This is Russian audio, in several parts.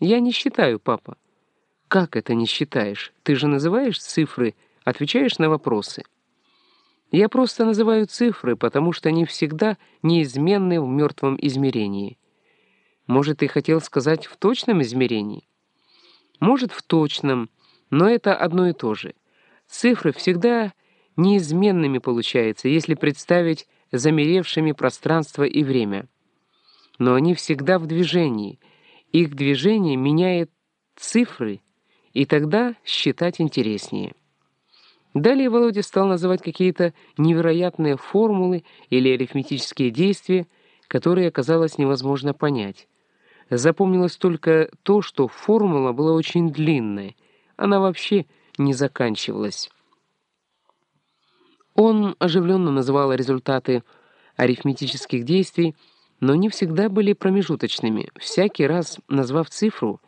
Я не считаю, папа. Как это не считаешь? Ты же называешь цифры, отвечаешь на вопросы. Я просто называю цифры, потому что они всегда неизменны в мертвом измерении. Может, ты хотел сказать в точном измерении? Может, в точном, но это одно и то же. Цифры всегда неизменными получаются, если представить замеревшими пространство и время. Но они всегда в движении. Их движение меняет цифры, и тогда считать интереснее. Далее Володя стал называть какие-то невероятные формулы или арифметические действия, которые оказалось невозможно понять. Запомнилось только то, что формула была очень длинная, она вообще не заканчивалась. Он оживленно называл результаты арифметических действий, но не всегда были промежуточными. Всякий раз, назвав цифру,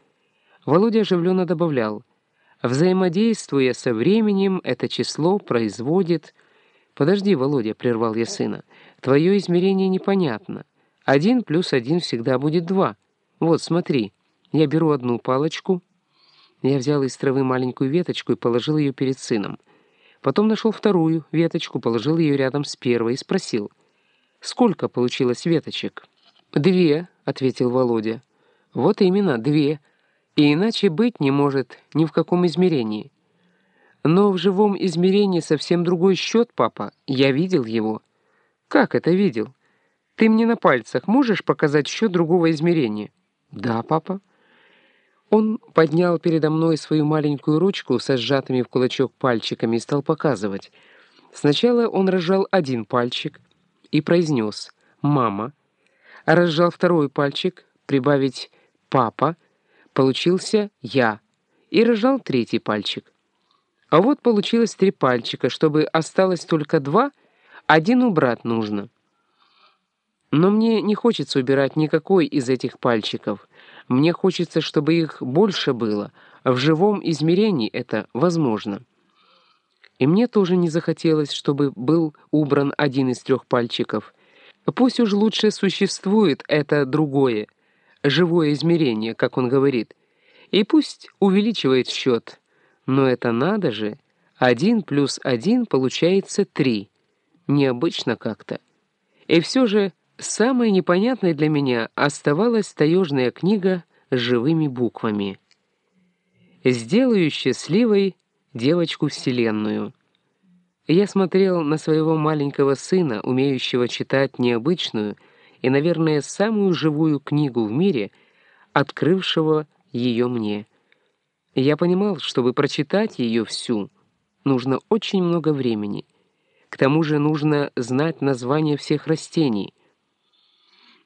Володя оживленно добавлял, «Взаимодействуя со временем, это число производит...» «Подожди, Володя», — прервал я сына, — «твое измерение непонятно. Один плюс один всегда будет два. Вот, смотри, я беру одну палочку...» Я взял из травы маленькую веточку и положил ее перед сыном. Потом нашел вторую веточку, положил ее рядом с первой и спросил, «Сколько получилось веточек?» «Две», — ответил Володя. «Вот именно, две. И иначе быть не может ни в каком измерении». «Но в живом измерении совсем другой счет, папа. Я видел его». «Как это видел? Ты мне на пальцах можешь показать счет другого измерения?» «Да, папа». Он поднял передо мной свою маленькую ручку со сжатыми в кулачок пальчиками и стал показывать. Сначала он разжал один пальчик и произнес «мама», а разжал второй пальчик, прибавить «папа», получился «я», и разжал третий пальчик. А вот получилось три пальчика, чтобы осталось только два, один убрать нужно. Но мне не хочется убирать никакой из этих пальчиков. Мне хочется, чтобы их больше было. В живом измерении это возможно. И мне тоже не захотелось, чтобы был убран один из трех пальчиков. Пусть уж лучше существует это другое, живое измерение, как он говорит. И пусть увеличивает счет. Но это надо же. Один плюс один получается три. Необычно как-то. И все же... Самой непонятной для меня оставалась таежная книга с живыми буквами. «Сделаю счастливой девочку Вселенную». Я смотрел на своего маленького сына, умеющего читать необычную и, наверное, самую живую книгу в мире, открывшего ее мне. Я понимал, чтобы прочитать ее всю, нужно очень много времени. К тому же нужно знать названия всех растений —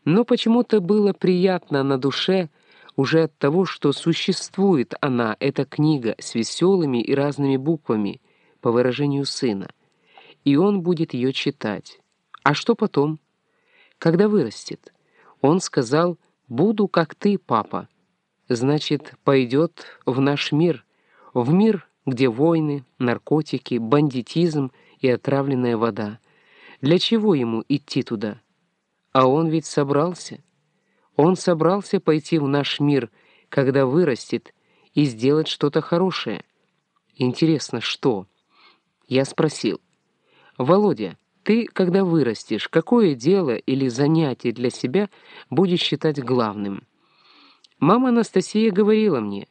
но почему-то было приятно на душе уже от того, что существует она, эта книга, с веселыми и разными буквами, по выражению сына, и он будет ее читать. А что потом? Когда вырастет? Он сказал «Буду, как ты, папа». Значит, пойдет в наш мир, в мир, где войны, наркотики, бандитизм и отравленная вода. Для чего ему идти туда? А он ведь собрался. Он собрался пойти в наш мир, когда вырастет, и сделать что-то хорошее. Интересно, что? Я спросил. «Володя, ты, когда вырастешь, какое дело или занятие для себя будешь считать главным?» Мама Анастасия говорила мне,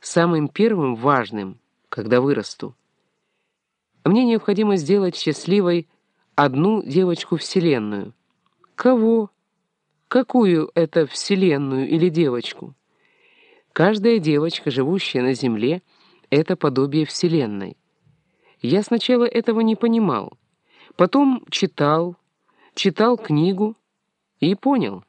самым первым важным, когда вырасту. Мне необходимо сделать счастливой одну девочку-вселенную, Кого? Какую это вселенную или девочку? Каждая девочка, живущая на Земле, это подобие Вселенной. Я сначала этого не понимал. Потом читал, читал книгу и понял.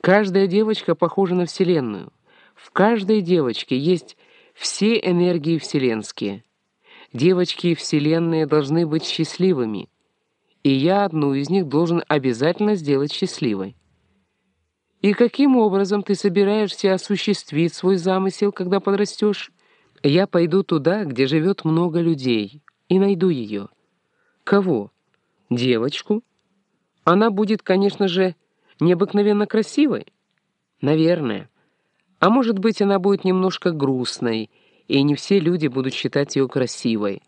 Каждая девочка похожа на Вселенную. В каждой девочке есть все энергии вселенские. Девочки Вселенные должны быть счастливыми и я одну из них должен обязательно сделать счастливой. И каким образом ты собираешься осуществить свой замысел, когда подрастешь? Я пойду туда, где живет много людей, и найду ее. Кого? Девочку? Она будет, конечно же, необыкновенно красивой? Наверное. А может быть, она будет немножко грустной, и не все люди будут считать ее красивой.